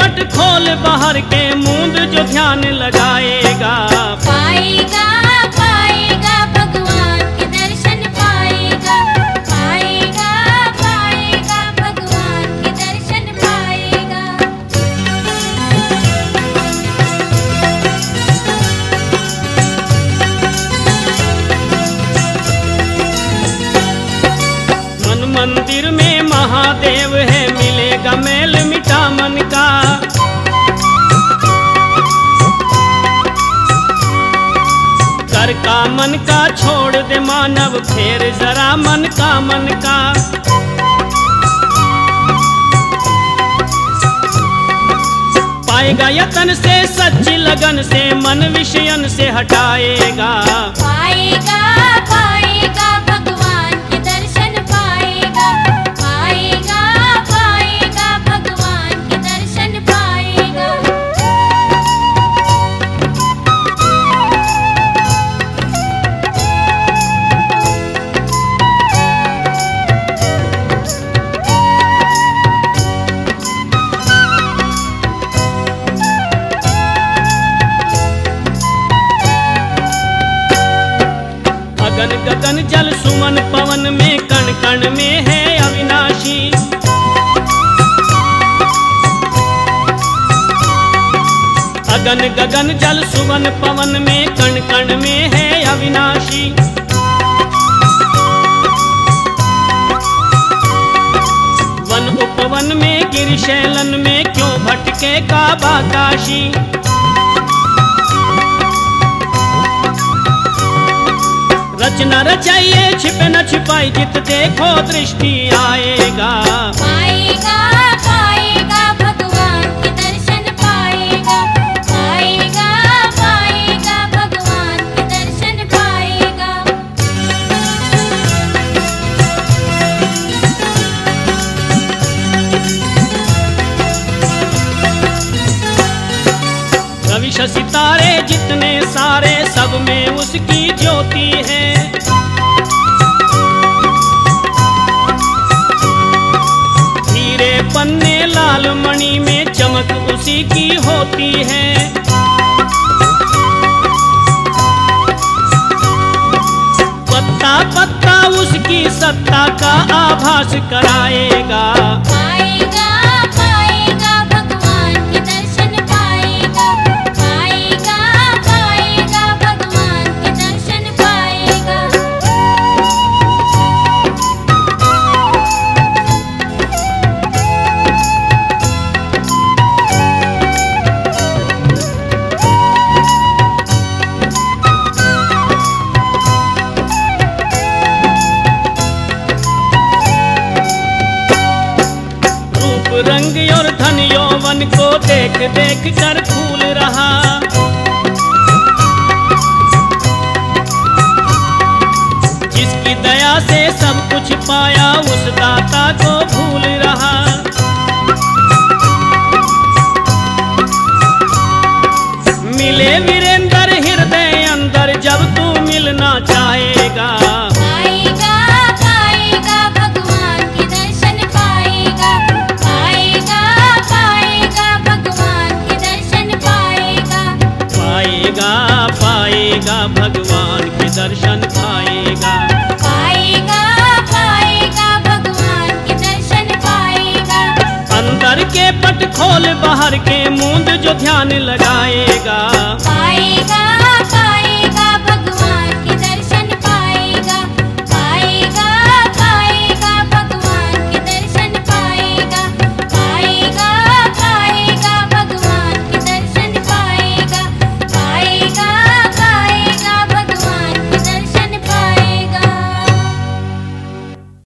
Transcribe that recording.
पट खोल बाहर के मूंद जो ध्यान लगाएगा। पाएगा कर का मन का छोड़ दे मानव, फेर जरा मन का मन का। पाएगा यतन से सच्ची लगन से, मन विषयन से हटाएगा। पाएगा अगन गगन जल सुमन पवन में, कण कण में है अविनाशी। अगन गगन जल सुवन पवन में, कण कण में है अविनाशी। वन उपवन में, गिरिशैलन में, क्यों भटके का बाकाशी रचना रचाइए छिपे न छिपाई जित देखो दृष्टि आएगा। पाएगा में उसी की होती है। पत्ता पत्ता उसकी सत्ता का आभास कराएगा। रंग और धन यौवन को देख देख कर फूल रहा। जिसकी दया से सब कुछ पाया पाएगा भगवान के दर्शन पाएगा। पाएगा पाएगा भगवान के दर्शन पाएगा। अंदर के पट खोल बाहर के मूंद जो ध्यान लगाएगा। पाएगा